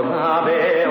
Don't have it.